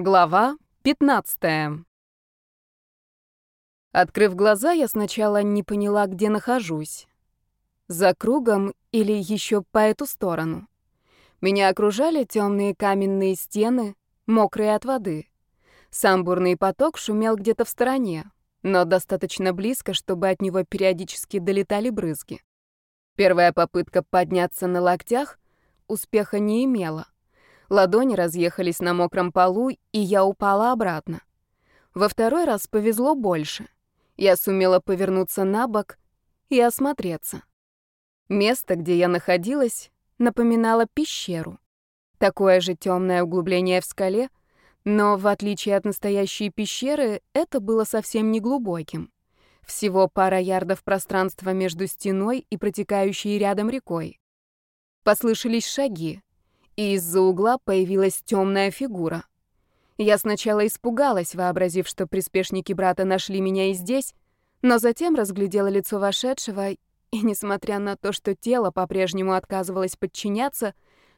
Глава 15. Открыв глаза, я сначала не поняла, где нахожусь. За кругом или еще по эту сторону. Меня окружали темные каменные стены, мокрые от воды. Сам бурный поток шумел где-то в стороне, но достаточно близко, чтобы от него периодически долетали брызги. Первая попытка подняться на локтях успеха не имела — Ладони разъехались на мокром полу, и я упала обратно. Во второй раз повезло больше. Я сумела повернуться на бок и осмотреться. Место, где я находилась, напоминало пещеру. Такое же темное углубление в скале, но в отличие от настоящей пещеры, это было совсем не глубоким. Всего пара ярдов пространства между стеной и протекающей рядом рекой. Послышались шаги и из-за угла появилась темная фигура. Я сначала испугалась, вообразив, что приспешники брата нашли меня и здесь, но затем разглядела лицо вошедшего, и, несмотря на то, что тело по-прежнему отказывалось подчиняться,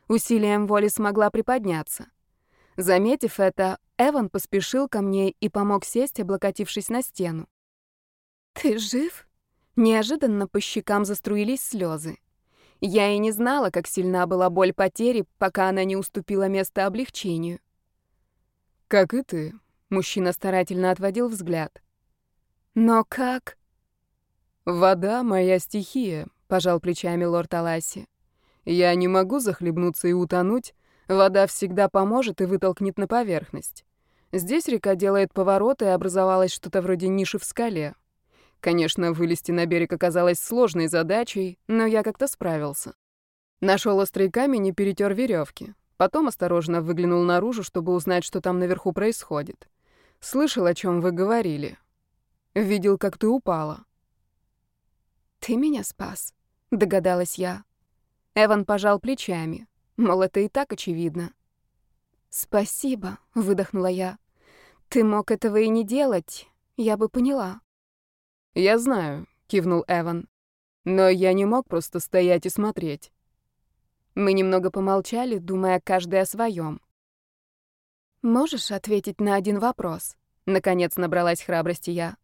усилием воли смогла приподняться. Заметив это, Эван поспешил ко мне и помог сесть, облокотившись на стену. «Ты жив?» Неожиданно по щекам заструились слезы. Я и не знала, как сильна была боль потери, пока она не уступила место облегчению. «Как и ты», — мужчина старательно отводил взгляд. «Но как?» «Вода — моя стихия», — пожал плечами лорд Аласи. «Я не могу захлебнуться и утонуть. Вода всегда поможет и вытолкнет на поверхность. Здесь река делает повороты, и образовалось что-то вроде ниши в скале. Конечно, вылезти на берег оказалось сложной задачей, но я как-то справился. Нашел острый камень и перетер веревки. Потом осторожно выглянул наружу, чтобы узнать, что там наверху происходит. Слышал, о чем вы говорили. Видел, как ты упала. «Ты меня спас», — догадалась я. Эван пожал плечами. Мол, это и так очевидно. «Спасибо», — выдохнула я. «Ты мог этого и не делать, я бы поняла». «Я знаю», — кивнул Эван. «Но я не мог просто стоять и смотреть». Мы немного помолчали, думая каждый о своем. «Можешь ответить на один вопрос?» Наконец набралась храбрости я.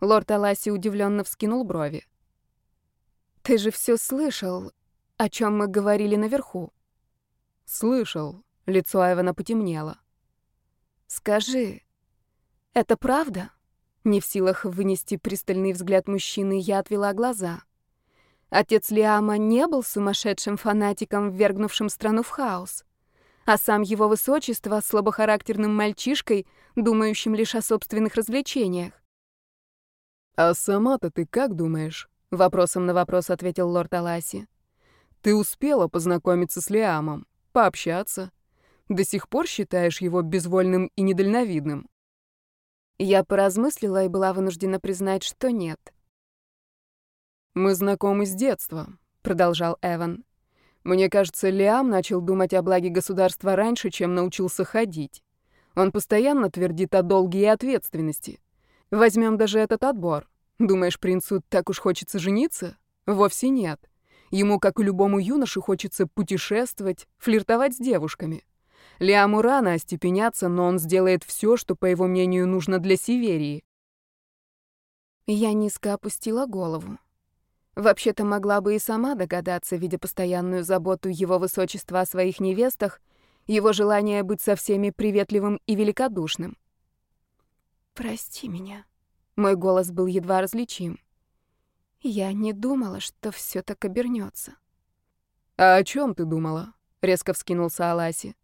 Лорд Аласи удивленно вскинул брови. «Ты же все слышал, о чем мы говорили наверху?» «Слышал», — лицо Эвана потемнело. «Скажи, это правда?» Не в силах вынести пристальный взгляд мужчины, я отвела глаза. Отец Лиама не был сумасшедшим фанатиком, ввергнувшим страну в хаос, а сам его высочество — слабохарактерным мальчишкой, думающим лишь о собственных развлечениях. «А сама-то ты как думаешь?» — вопросом на вопрос ответил лорд Аласи. «Ты успела познакомиться с Лиамом, пообщаться. До сих пор считаешь его безвольным и недальновидным?» Я поразмыслила и была вынуждена признать, что нет. «Мы знакомы с детства», — продолжал Эван. «Мне кажется, Лиам начал думать о благе государства раньше, чем научился ходить. Он постоянно твердит о долге и ответственности. Возьмем даже этот отбор. Думаешь, принцу так уж хочется жениться? Вовсе нет. Ему, как и любому юноше, хочется путешествовать, флиртовать с девушками. Лиаму рано остепеняться, но он сделает все, что, по его мнению, нужно для Северии. Я низко опустила голову. Вообще-то могла бы и сама догадаться, видя постоянную заботу его высочества о своих невестах, его желание быть со всеми приветливым и великодушным. «Прости меня», — мой голос был едва различим. Я не думала, что все так обернется. «А о чем ты думала?» — резко вскинулся Аласи.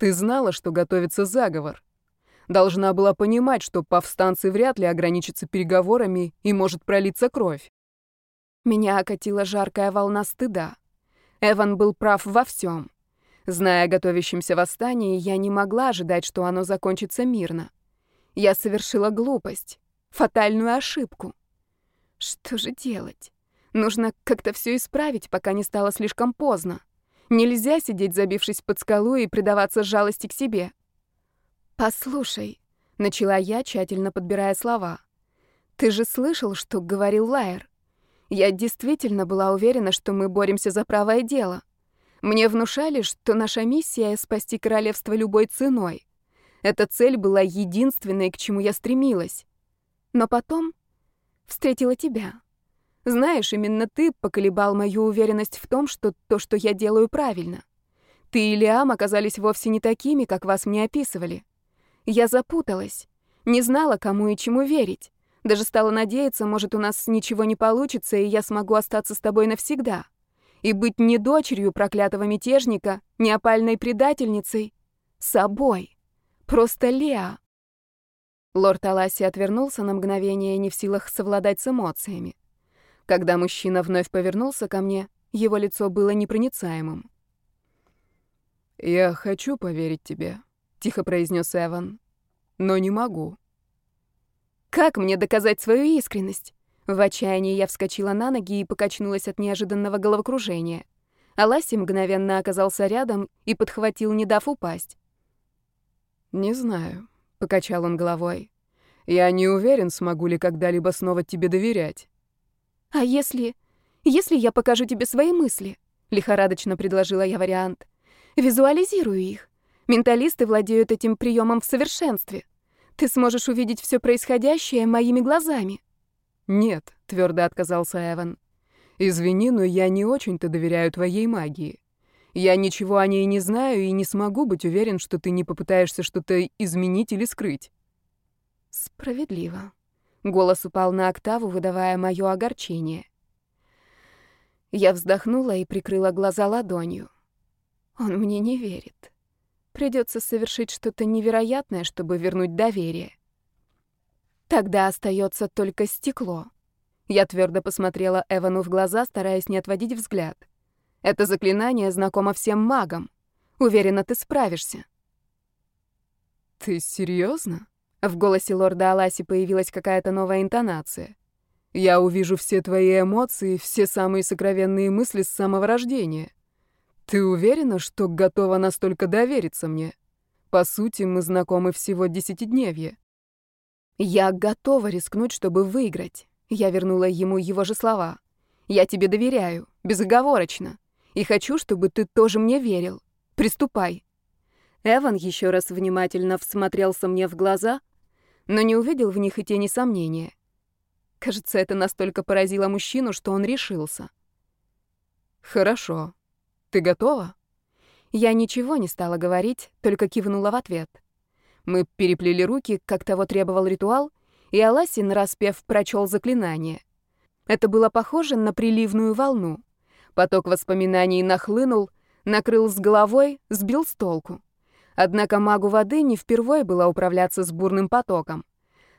Ты знала, что готовится заговор. Должна была понимать, что повстанцы вряд ли ограничатся переговорами и может пролиться кровь. Меня окатила жаркая волна стыда. Эван был прав во всем. Зная о готовящемся восстании, я не могла ожидать, что оно закончится мирно. Я совершила глупость, фатальную ошибку. Что же делать? Нужно как-то все исправить, пока не стало слишком поздно. Нельзя сидеть, забившись под скалу, и предаваться жалости к себе. «Послушай», — начала я, тщательно подбирая слова. «Ты же слышал, что говорил Лайер? Я действительно была уверена, что мы боремся за правое дело. Мне внушали, что наша миссия — спасти королевство любой ценой. Эта цель была единственной, к чему я стремилась. Но потом встретила тебя. Знаешь, именно ты поколебал мою уверенность в том, что то, что я делаю, правильно. Ты и Лиам оказались вовсе не такими, как вас мне описывали. Я запуталась, не знала, кому и чему верить. Даже стала надеяться, может, у нас ничего не получится, и я смогу остаться с тобой навсегда. И быть не дочерью проклятого мятежника, не опальной предательницей, собой. Просто Леа. Лорд Аласи отвернулся на мгновение, не в силах совладать с эмоциями. Когда мужчина вновь повернулся ко мне, его лицо было непроницаемым. «Я хочу поверить тебе», — тихо произнес Эван, — «но не могу». Как мне доказать свою искренность? В отчаянии я вскочила на ноги и покачнулась от неожиданного головокружения. Аласи мгновенно оказался рядом и подхватил, не дав упасть. «Не знаю», — покачал он головой. «Я не уверен, смогу ли когда-либо снова тебе доверять». «А если... если я покажу тебе свои мысли?» — лихорадочно предложила я вариант. «Визуализирую их. Менталисты владеют этим приемом в совершенстве. Ты сможешь увидеть все происходящее моими глазами». «Нет», — твердо отказался Эван. «Извини, но я не очень-то доверяю твоей магии. Я ничего о ней не знаю и не смогу быть уверен, что ты не попытаешься что-то изменить или скрыть». «Справедливо». Голос упал на октаву, выдавая мое огорчение. Я вздохнула и прикрыла глаза ладонью. Он мне не верит. Придется совершить что-то невероятное, чтобы вернуть доверие. Тогда остается только стекло. Я твердо посмотрела Эвану в глаза, стараясь не отводить взгляд. Это заклинание знакомо всем магам. Уверена, ты справишься. Ты серьезно? В голосе лорда Аласи появилась какая-то новая интонация. Я увижу все твои эмоции, все самые сокровенные мысли с самого рождения. Ты уверена, что готова настолько довериться мне? По сути, мы знакомы всего десятидневье. Я готова рискнуть, чтобы выиграть. Я вернула ему его же слова. Я тебе доверяю, безоговорочно. И хочу, чтобы ты тоже мне верил. Приступай. Эван еще раз внимательно всмотрелся мне в глаза, но не увидел в них и тени сомнения. Кажется, это настолько поразило мужчину, что он решился. «Хорошо», ты готова?» Я ничего не стала говорить, только кивнула в ответ. Мы переплели руки, как того требовал ритуал, и Аласин, распев, прочел заклинание. Это было похоже на приливную волну. Поток воспоминаний нахлынул, накрыл с головой, сбил с толку. Однако магу воды не впервые было управляться с бурным потоком.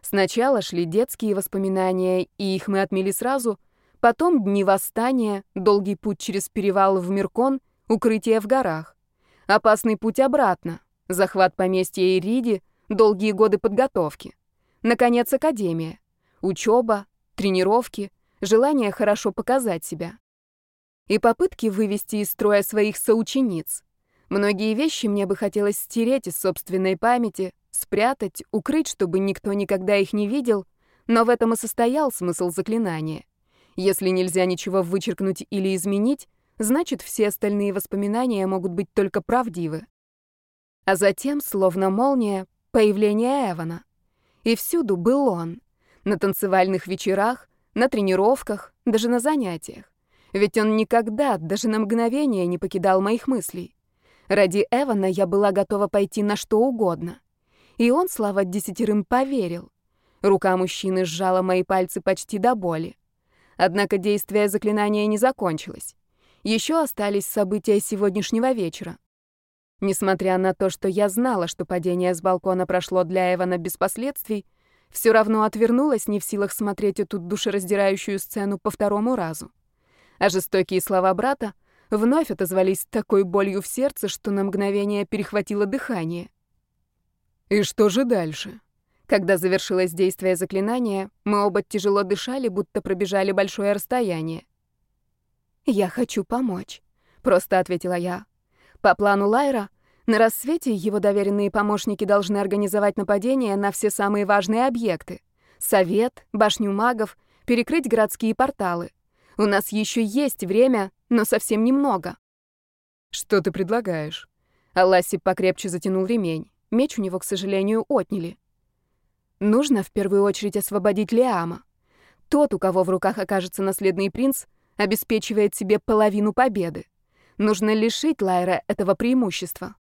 Сначала шли детские воспоминания, и их мы отмели сразу — Потом дни восстания, долгий путь через перевал в Миркон, укрытие в горах. Опасный путь обратно, захват поместья Ириди, долгие годы подготовки. Наконец, академия. Учеба, тренировки, желание хорошо показать себя. И попытки вывести из строя своих соучениц. Многие вещи мне бы хотелось стереть из собственной памяти, спрятать, укрыть, чтобы никто никогда их не видел, но в этом и состоял смысл заклинания. Если нельзя ничего вычеркнуть или изменить, значит, все остальные воспоминания могут быть только правдивы. А затем, словно молния, появление Эвана. И всюду был он. На танцевальных вечерах, на тренировках, даже на занятиях. Ведь он никогда, даже на мгновение, не покидал моих мыслей. Ради Эвана я была готова пойти на что угодно. И он, слава десятерым, поверил. Рука мужчины сжала мои пальцы почти до боли. Однако действие заклинания не закончилось. Еще остались события сегодняшнего вечера. Несмотря на то, что я знала, что падение с балкона прошло для Эвана без последствий, все равно отвернулась, не в силах смотреть эту душераздирающую сцену по второму разу. А жестокие слова брата вновь отозвались такой болью в сердце, что на мгновение перехватило дыхание. «И что же дальше?» Когда завершилось действие заклинания, мы оба тяжело дышали, будто пробежали большое расстояние. «Я хочу помочь», — просто ответила я. По плану Лайра, на рассвете его доверенные помощники должны организовать нападение на все самые важные объекты. Совет, башню магов, перекрыть городские порталы. У нас еще есть время, но совсем немного. «Что ты предлагаешь?» Алласи покрепче затянул ремень. Меч у него, к сожалению, отняли. Нужно в первую очередь освободить Лиама. Тот, у кого в руках окажется наследный принц, обеспечивает себе половину победы. Нужно лишить Лайра этого преимущества.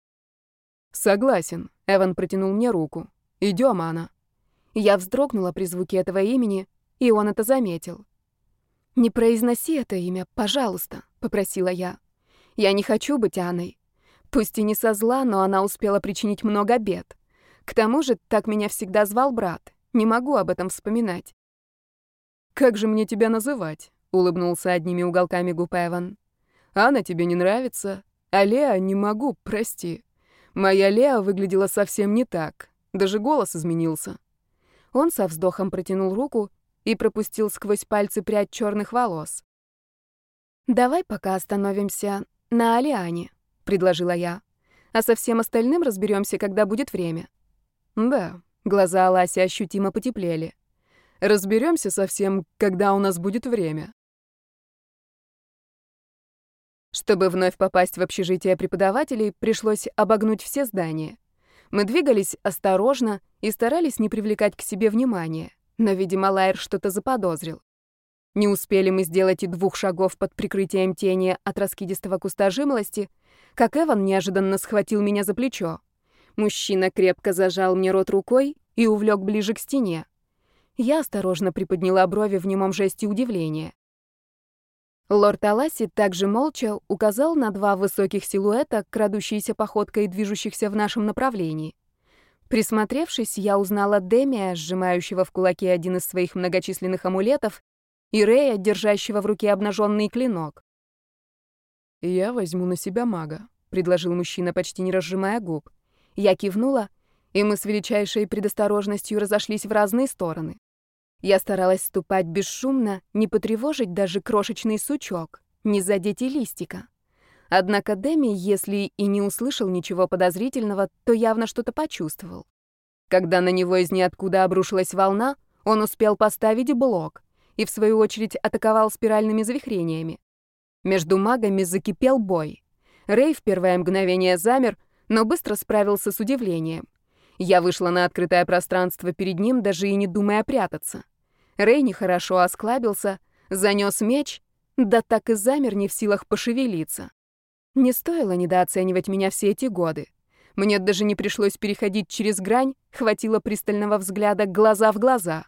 Согласен. Эван протянул мне руку. Идем, Анна. Я вздрогнула при звуке этого имени, и он это заметил. «Не произноси это имя, пожалуйста», — попросила я. «Я не хочу быть Анной. Пусть и не со зла, но она успела причинить много бед. К тому же так меня всегда звал брат. Не могу об этом вспоминать». «Как же мне тебя называть?» — улыбнулся одними уголками губ Эван. «Анна тебе не нравится, а Леа не могу, прости. Моя Леа выглядела совсем не так, даже голос изменился». Он со вздохом протянул руку и пропустил сквозь пальцы прядь черных волос. «Давай пока остановимся на Алиане», — предложила я. «А со всем остальным разберемся, когда будет время». «Да», — глаза Аласи ощутимо потеплели. Разберемся со всем, когда у нас будет время». Чтобы вновь попасть в общежитие преподавателей, пришлось обогнуть все здания. Мы двигались осторожно и старались не привлекать к себе внимания, но, видимо, Лайер что-то заподозрил. Не успели мы сделать и двух шагов под прикрытием тени от раскидистого куста жимолости, как Эван неожиданно схватил меня за плечо. Мужчина крепко зажал мне рот рукой и увлек ближе к стене. Я осторожно приподняла брови в немом жесте удивления. Лорд Аласи также молча указал на два высоких силуэта, крадущиеся походкой и движущихся в нашем направлении. Присмотревшись, я узнала Демия, сжимающего в кулаке один из своих многочисленных амулетов, и Рея, держащего в руке обнаженный клинок. «Я возьму на себя мага», — предложил мужчина, почти не разжимая губ. Я кивнула, и мы с величайшей предосторожностью разошлись в разные стороны. Я старалась ступать бесшумно, не потревожить даже крошечный сучок, не задеть и листика. Однако Деми, если и не услышал ничего подозрительного, то явно что-то почувствовал. Когда на него из ниоткуда обрушилась волна, он успел поставить блок и, в свою очередь, атаковал спиральными завихрениями. Между магами закипел бой. Рэй в первое мгновение замер, но быстро справился с удивлением. Я вышла на открытое пространство перед ним, даже и не думая прятаться. Рэй нехорошо осклабился, занёс меч, да так и замер не в силах пошевелиться. Не стоило недооценивать меня все эти годы. Мне даже не пришлось переходить через грань, хватило пристального взгляда глаза в глаза.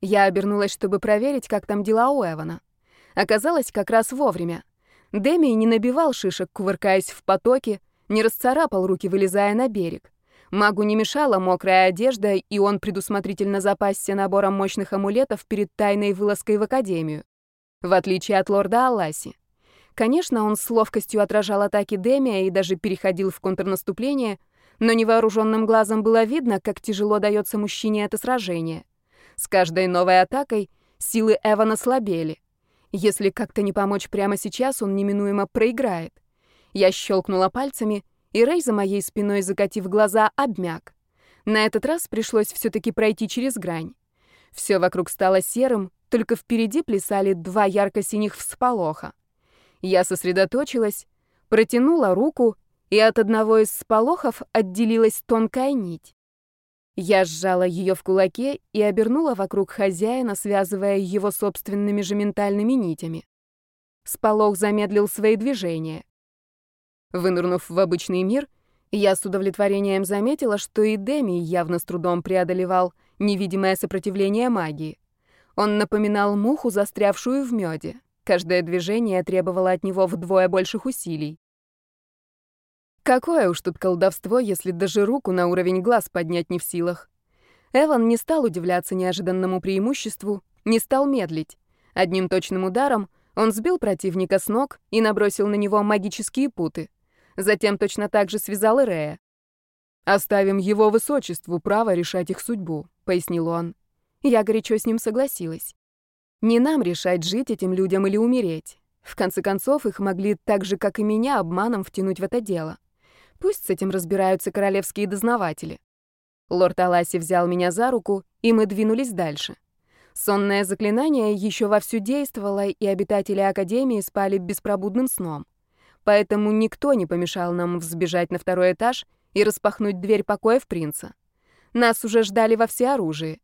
Я обернулась, чтобы проверить, как там дела у Эвана. Оказалось, как раз вовремя. Деми не набивал шишек, кувыркаясь в потоке, не расцарапал руки, вылезая на берег. Магу не мешала мокрая одежда, и он предусмотрительно запасся набором мощных амулетов перед тайной вылазкой в академию. В отличие от лорда Алласи. Конечно, он с ловкостью отражал атаки Демия и даже переходил в контрнаступление, но невооруженным глазом было видно, как тяжело дается мужчине это сражение. С каждой новой атакой силы Эвана слабели. Если как-то не помочь прямо сейчас, он неминуемо проиграет. Я щелкнула пальцами — и Рэй за моей спиной, закатив глаза, обмяк. На этот раз пришлось все-таки пройти через грань. Все вокруг стало серым, только впереди плясали два ярко-синих всполоха. Я сосредоточилась, протянула руку, и от одного из сполохов отделилась тонкая нить. Я сжала ее в кулаке и обернула вокруг хозяина, связывая его собственными же ментальными нитями. Сполох замедлил свои движения. Вынырнув в обычный мир, я с удовлетворением заметила, что и Деми явно с трудом преодолевал невидимое сопротивление магии. Он напоминал муху, застрявшую в меде. Каждое движение требовало от него вдвое больших усилий. Какое уж тут колдовство, если даже руку на уровень глаз поднять не в силах. Эван не стал удивляться неожиданному преимуществу, не стал медлить. Одним точным ударом он сбил противника с ног и набросил на него магические путы. Затем точно так же связал и Рея. «Оставим его высочеству право решать их судьбу», — пояснил он. Я горячо с ним согласилась. Не нам решать, жить этим людям или умереть. В конце концов, их могли так же, как и меня, обманом втянуть в это дело. Пусть с этим разбираются королевские дознаватели. Лорд Аласи взял меня за руку, и мы двинулись дальше. Сонное заклинание еще вовсю действовало, и обитатели Академии спали беспробудным сном поэтому никто не помешал нам взбежать на второй этаж и распахнуть дверь покоев принца. Нас уже ждали во всеоружии.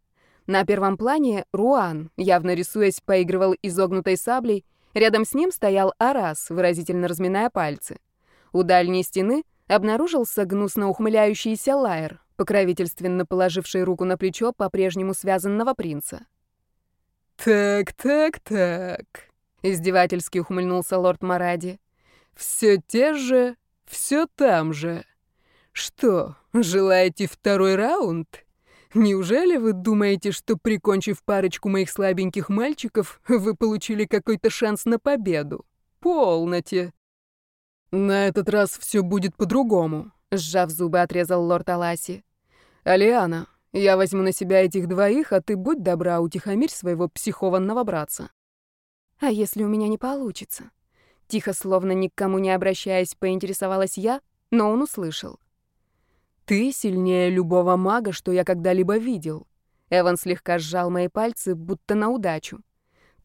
На первом плане Руан, явно рисуясь, поигрывал изогнутой саблей, рядом с ним стоял Арас, выразительно разминая пальцы. У дальней стены обнаружился гнусно ухмыляющийся Лайер, покровительственно положивший руку на плечо по-прежнему связанного принца. «Так, так, так», — издевательски ухмыльнулся лорд Маради. «Все те же, все там же. Что, желаете второй раунд? Неужели вы думаете, что, прикончив парочку моих слабеньких мальчиков, вы получили какой-то шанс на победу? Полноте!» «На этот раз все будет по-другому», — сжав зубы, отрезал лорд Аласи. «Алиана, я возьму на себя этих двоих, а ты будь добра, утихомирь своего психованного братца». «А если у меня не получится?» Тихо, словно ни к кому не обращаясь, поинтересовалась я, но он услышал. «Ты сильнее любого мага, что я когда-либо видел». Эван слегка сжал мои пальцы, будто на удачу.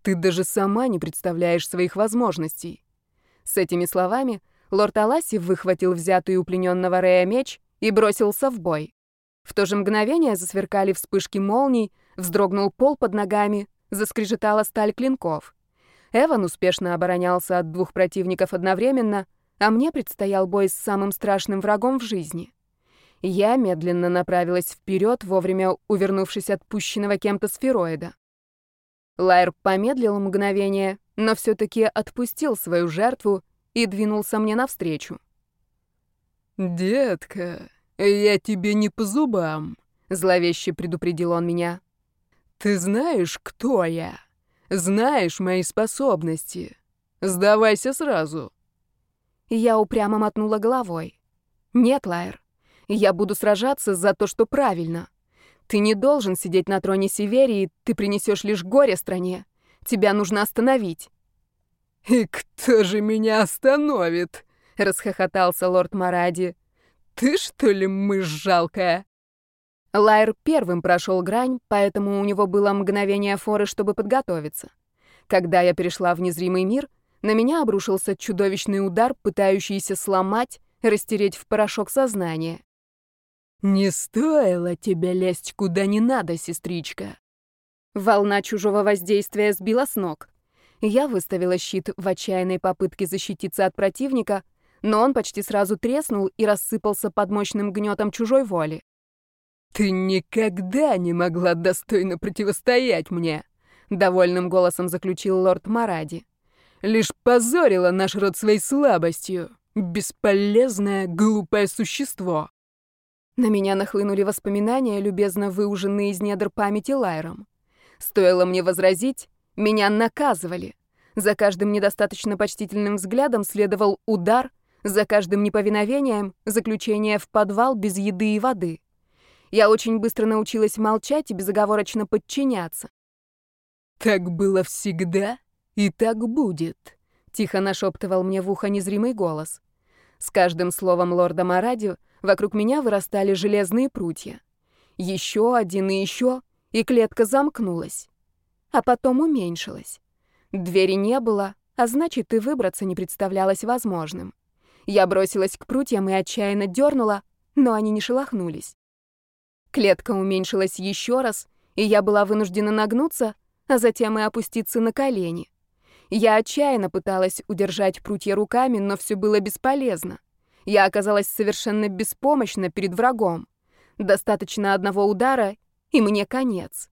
«Ты даже сама не представляешь своих возможностей». С этими словами лорд Аласи выхватил взятый у плененного Рея меч и бросился в бой. В то же мгновение засверкали вспышки молний, вздрогнул пол под ногами, заскрежетала сталь клинков. Эван успешно оборонялся от двух противников одновременно, а мне предстоял бой с самым страшным врагом в жизни. Я медленно направилась вперед, вовремя увернувшись от пущенного кем-то сфероида. Лайр помедлил мгновение, но все-таки отпустил свою жертву и двинулся мне навстречу. «Детка, я тебе не по зубам», — зловеще предупредил он меня. «Ты знаешь, кто я? Знаешь мои способности. Сдавайся сразу». Я упрямо мотнула головой. «Нет, Лайер, я буду сражаться за то, что правильно. Ты не должен сидеть на троне Северии, ты принесешь лишь горе стране. Тебя нужно остановить». «И кто же меня остановит?» — расхохотался лорд Маради. «Ты, что ли, мышь жалкая?» Лайер первым прошел грань, поэтому у него было мгновение форы, чтобы подготовиться. Когда я перешла в незримый мир, на меня обрушился чудовищный удар, пытающийся сломать, растереть в порошок сознание. «Не стоило тебе лезть куда не надо, сестричка». Волна чужого воздействия сбила с ног. Я выставила щит в отчаянной попытке защититься от противника, но он почти сразу треснул и рассыпался под мощным гнетом чужой воли. «Ты никогда не могла достойно противостоять мне», — довольным голосом заключил лорд Маради. «Лишь позорила наш род своей слабостью. Бесполезное, глупое существо». На меня нахлынули воспоминания, любезно выуженные из недр памяти Лайром. Стоило мне возразить, меня наказывали. За каждым недостаточно почтительным взглядом следовал удар, за каждым неповиновением — заключение в подвал без еды и воды. Я очень быстро научилась молчать и безоговорочно подчиняться. «Так было всегда и так будет», — тихо нашептывал мне в ухо незримый голос. С каждым словом лорда Марадио вокруг меня вырастали железные прутья. Еще один и еще, и клетка замкнулась а потом уменьшилась. Двери не было, а значит, и выбраться не представлялось возможным. Я бросилась к прутьям и отчаянно дернула, но они не шелохнулись. Клетка уменьшилась еще раз, и я была вынуждена нагнуться, а затем и опуститься на колени. Я отчаянно пыталась удержать прутья руками, но все было бесполезно. Я оказалась совершенно беспомощна перед врагом. Достаточно одного удара, и мне конец.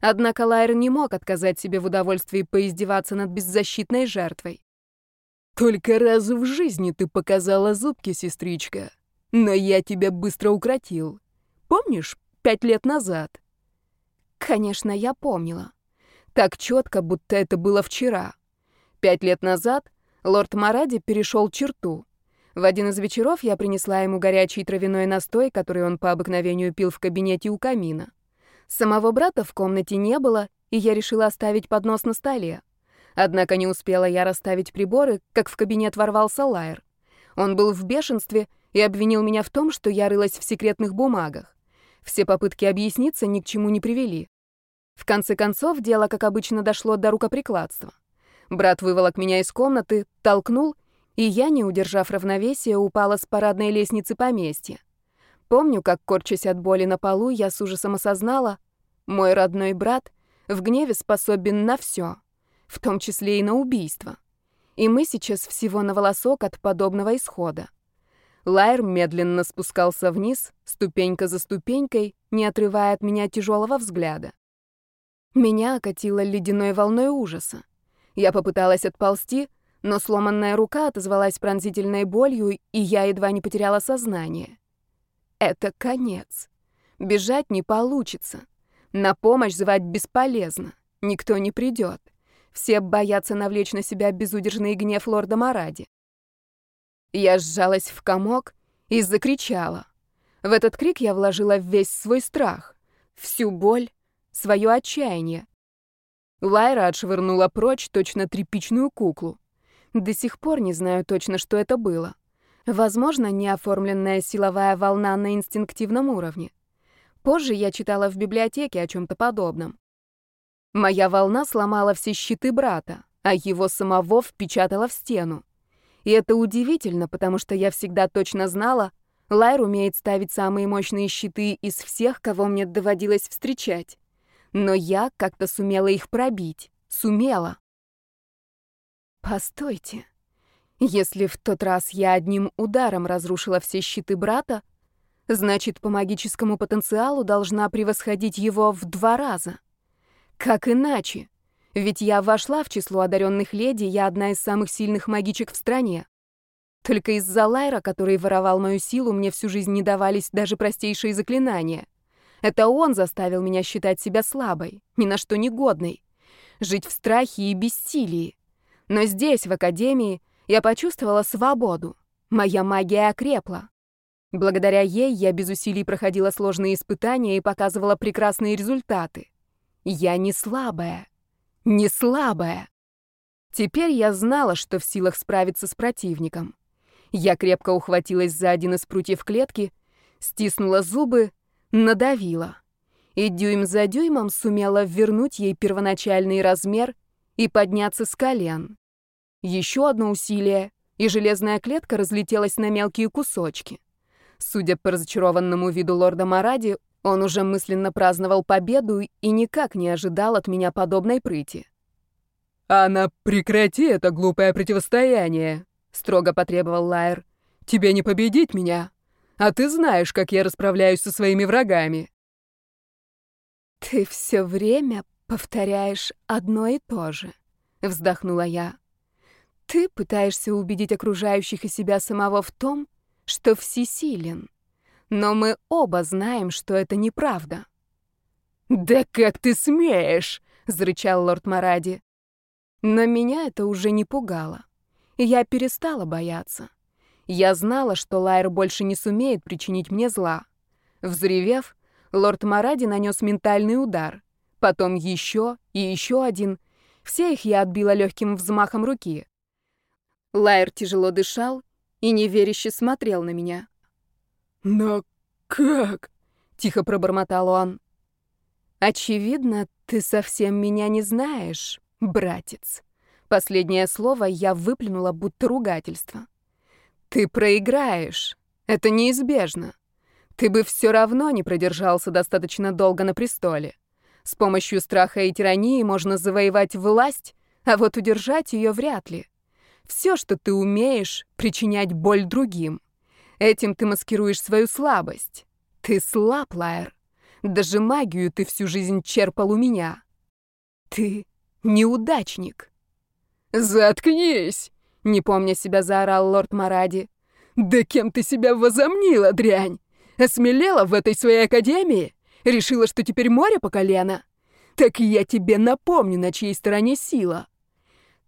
Однако Лайер не мог отказать себе в удовольствии поиздеваться над беззащитной жертвой. «Только раз в жизни ты показала зубки, сестричка, но я тебя быстро укротил. Помнишь, пять лет назад?» Конечно, я помнила. Так четко, будто это было вчера. Пять лет назад лорд Маради перешел черту. В один из вечеров я принесла ему горячий травяной настой, который он по обыкновению пил в кабинете у камина. Самого брата в комнате не было, и я решила оставить поднос на столе. Однако не успела я расставить приборы, как в кабинет ворвался Лайер. Он был в бешенстве и обвинил меня в том, что я рылась в секретных бумагах. Все попытки объясниться ни к чему не привели. В конце концов, дело, как обычно, дошло до рукоприкладства. Брат выволок меня из комнаты, толкнул, и я, не удержав равновесия, упала с парадной лестницы поместья. Помню, как, корчась от боли на полу, я с ужасом осознала, мой родной брат в гневе способен на все, в том числе и на убийство. И мы сейчас всего на волосок от подобного исхода. Лайер медленно спускался вниз, ступенька за ступенькой, не отрывая от меня тяжелого взгляда. Меня окатило ледяной волной ужаса. Я попыталась отползти, но сломанная рука отозвалась пронзительной болью, и я едва не потеряла сознание. Это конец. Бежать не получится. На помощь звать бесполезно. Никто не придет. Все боятся навлечь на себя безудержный гнев лорда Маради. Я сжалась в комок и закричала. В этот крик я вложила весь свой страх, всю боль, свое отчаяние. Лайра отшвырнула прочь точно тряпичную куклу. До сих пор не знаю точно, что это было. Возможно, неоформленная силовая волна на инстинктивном уровне. Позже я читала в библиотеке о чем-то подобном. Моя волна сломала все щиты брата, а его самого впечатала в стену. И это удивительно, потому что я всегда точно знала, Лайр умеет ставить самые мощные щиты из всех, кого мне доводилось встречать. Но я как-то сумела их пробить. Сумела. Постойте. Если в тот раз я одним ударом разрушила все щиты брата, значит, по магическому потенциалу должна превосходить его в два раза. Как иначе? Ведь я вошла в число одаренных леди, я одна из самых сильных магичек в стране. Только из-за Лайра, который воровал мою силу, мне всю жизнь не давались даже простейшие заклинания. Это он заставил меня считать себя слабой, ни на что негодной, жить в страхе и бессилии. Но здесь, в академии, я почувствовала свободу. Моя магия окрепла. Благодаря ей я без усилий проходила сложные испытания и показывала прекрасные результаты. Я не слабая. Не слабая. Теперь я знала, что в силах справиться с противником. Я крепко ухватилась за один из прутьев клетки, стиснула зубы, надавила. И дюйм за дюймом сумела вернуть ей первоначальный размер и подняться с колен. Еще одно усилие, и железная клетка разлетелась на мелкие кусочки. Судя по разочарованному виду лорда Маради, он уже мысленно праздновал победу и никак не ожидал от меня подобной прыти. «Анна, прекрати это глупое противостояние», — строго потребовал Лайер. «Тебе не победить меня, а ты знаешь, как я расправляюсь со своими врагами». «Ты все время повторяешь одно и то же», — вздохнула я. Ты пытаешься убедить окружающих и себя самого в том, что всесилен. Но мы оба знаем, что это неправда. «Да как ты смеешь!» — зарычал лорд Маради. Но меня это уже не пугало. Я перестала бояться. Я знала, что Лайер больше не сумеет причинить мне зла. Взревев, лорд Маради нанес ментальный удар. Потом еще и еще один. Все их я отбила легким взмахом руки. Лайер тяжело дышал и неверяще смотрел на меня. «Но как?» — тихо пробормотал он. «Очевидно, ты совсем меня не знаешь, братец». Последнее слово я выплюнула, будто ругательство. «Ты проиграешь. Это неизбежно. Ты бы все равно не продержался достаточно долго на престоле. С помощью страха и тирании можно завоевать власть, а вот удержать ее вряд ли. Все, что ты умеешь, причинять боль другим. Этим ты маскируешь свою слабость. Ты слаб, Лайер. Даже магию ты всю жизнь черпал у меня. Ты неудачник. Заткнись, не помня себя, заорал лорд Маради. Да кем ты себя возомнила, дрянь? Осмелела в этой своей академии? Решила, что теперь море по колено? Так я тебе напомню, на чьей стороне сила.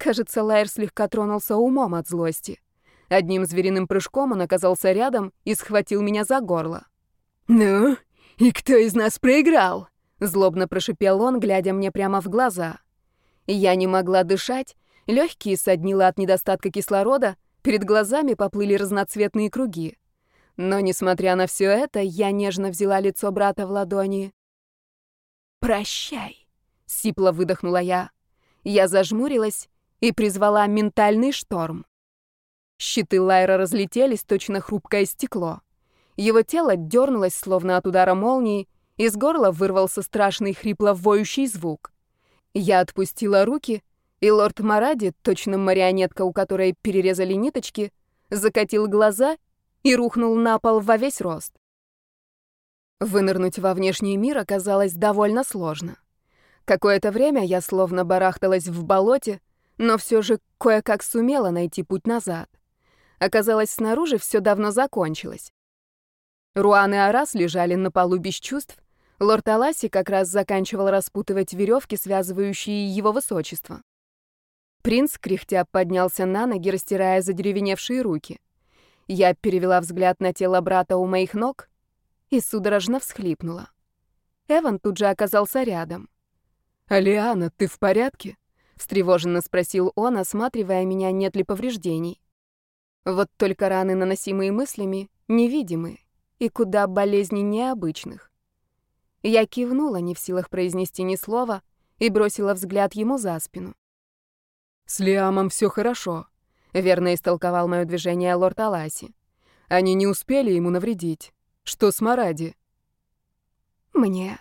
Кажется, Лайер слегка тронулся умом от злости. Одним звериным прыжком он оказался рядом и схватил меня за горло. «Ну, и кто из нас проиграл?» Злобно прошипел он, глядя мне прямо в глаза. Я не могла дышать, легкие соднило от недостатка кислорода, перед глазами поплыли разноцветные круги. Но, несмотря на все это, я нежно взяла лицо брата в ладони. «Прощай», — сипло выдохнула я. Я зажмурилась и призвала ментальный шторм. Щиты Лайра разлетелись, точно хрупкое стекло. Его тело дернулось, словно от удара молнии, из горла вырвался страшный хрипло-воющий звук. Я отпустила руки, и лорд Маради, точно марионетка, у которой перерезали ниточки, закатил глаза и рухнул на пол во весь рост. Вынырнуть во внешний мир оказалось довольно сложно. Какое-то время я словно барахталась в болоте, но все же кое-как сумела найти путь назад. Оказалось, снаружи все давно закончилось. Руан и Арас лежали на полу без чувств. Лорд Аласи как раз заканчивал распутывать веревки, связывающие его высочество. Принц, кряхтя, поднялся на ноги, растирая задеревеневшие руки. Я перевела взгляд на тело брата у моих ног и судорожно всхлипнула. Эван тут же оказался рядом. «Алиана, ты в порядке?» — встревоженно спросил он, осматривая меня, нет ли повреждений. Вот только раны, наносимые мыслями, невидимые и куда болезней необычных. Я кивнула, не в силах произнести ни слова, и бросила взгляд ему за спину. «С Лиамом все хорошо», — верно истолковал мое движение лорд Аласи. «Они не успели ему навредить. Что с Маради?» «Мне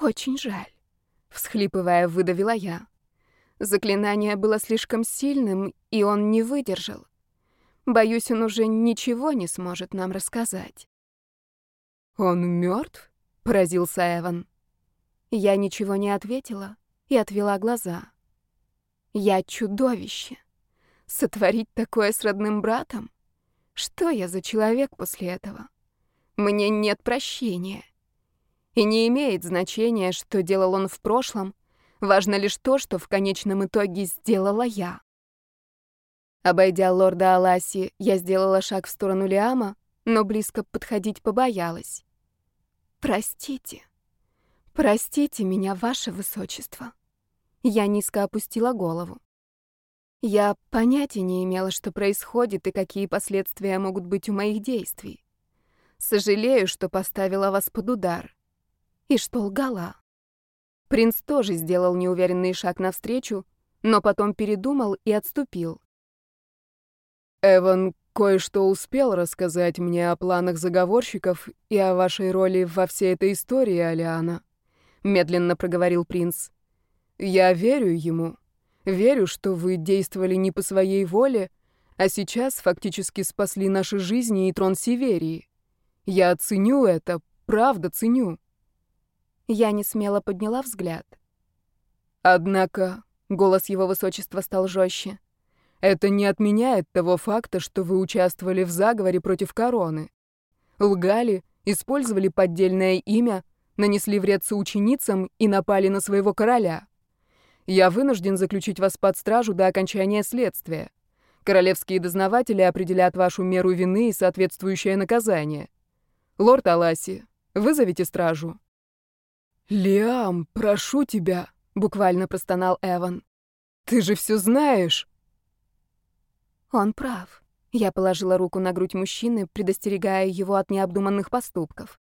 очень жаль», — всхлипывая, выдавила я. Заклинание было слишком сильным, и он не выдержал. Боюсь, он уже ничего не сможет нам рассказать. «Он мертв?» — поразился Эван. Я ничего не ответила и отвела глаза. Я чудовище. Сотворить такое с родным братом? Что я за человек после этого? Мне нет прощения. И не имеет значения, что делал он в прошлом. Важно лишь то, что в конечном итоге сделала я. Обойдя лорда Аласи, я сделала шаг в сторону Лиама, но близко подходить побоялась. «Простите. Простите меня, ваше высочество». Я низко опустила голову. Я понятия не имела, что происходит и какие последствия могут быть у моих действий. Сожалею, что поставила вас под удар. И что лгала. Принц тоже сделал неуверенный шаг навстречу, но потом передумал и отступил. Эван кое-что успел рассказать мне о планах заговорщиков и о вашей роли во всей этой истории, Алиана, медленно проговорил принц. Я верю ему. Верю, что вы действовали не по своей воле, а сейчас фактически спасли наши жизни и трон Северии. Я ценю это, правда ценю. Я не смело подняла взгляд. Однако голос его высочества стал жестче. Это не отменяет того факта, что вы участвовали в заговоре против короны. Лгали, использовали поддельное имя, нанесли вред соученицам и напали на своего короля. Я вынужден заключить вас под стражу до окончания следствия. Королевские дознаватели определят вашу меру вины и соответствующее наказание. Лорд Аласи, вызовите стражу. Лиам, прошу тебя, буквально простонал Эван. Ты же все знаешь. Он прав. Я положила руку на грудь мужчины, предостерегая его от необдуманных поступков.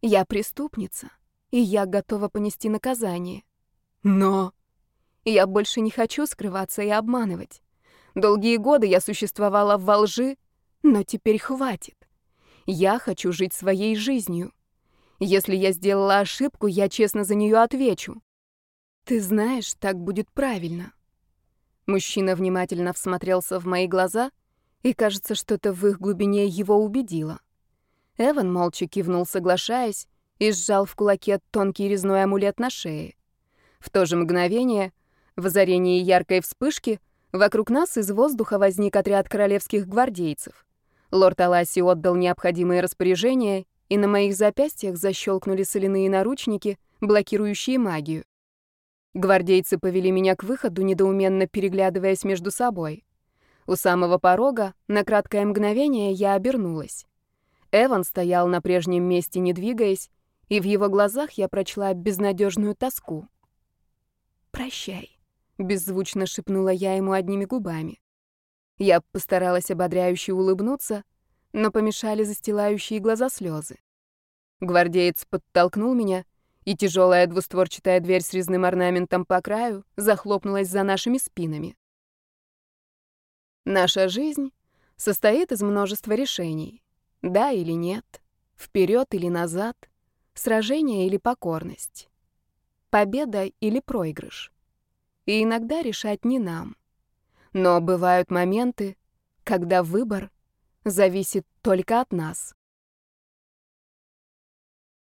Я преступница, и я готова понести наказание. Но... Я больше не хочу скрываться и обманывать. Долгие годы я существовала во лжи, но теперь хватит. Я хочу жить своей жизнью. Если я сделала ошибку, я честно за нее отвечу. Ты знаешь, так будет правильно. Мужчина внимательно всмотрелся в мои глаза, и, кажется, что-то в их глубине его убедило. Эван молча кивнул, соглашаясь, и сжал в кулаке тонкий резной амулет на шее. В то же мгновение, в озарении яркой вспышки, вокруг нас из воздуха возник отряд королевских гвардейцев. Лорд Аласи отдал необходимые распоряжения, и на моих запястьях защелкнули соляные наручники, блокирующие магию. Гвардейцы повели меня к выходу, недоуменно переглядываясь между собой. У самого порога, на краткое мгновение, я обернулась. Эван стоял на прежнем месте, не двигаясь, и в его глазах я прочла безнадежную тоску. «Прощай», — беззвучно шепнула я ему одними губами. Я постаралась ободряюще улыбнуться, но помешали застилающие глаза слезы. Гвардеец подтолкнул меня, и тяжелая двустворчатая дверь с резным орнаментом по краю захлопнулась за нашими спинами. Наша жизнь состоит из множества решений. Да или нет, вперед или назад, сражение или покорность, победа или проигрыш. И иногда решать не нам. Но бывают моменты, когда выбор зависит только от нас.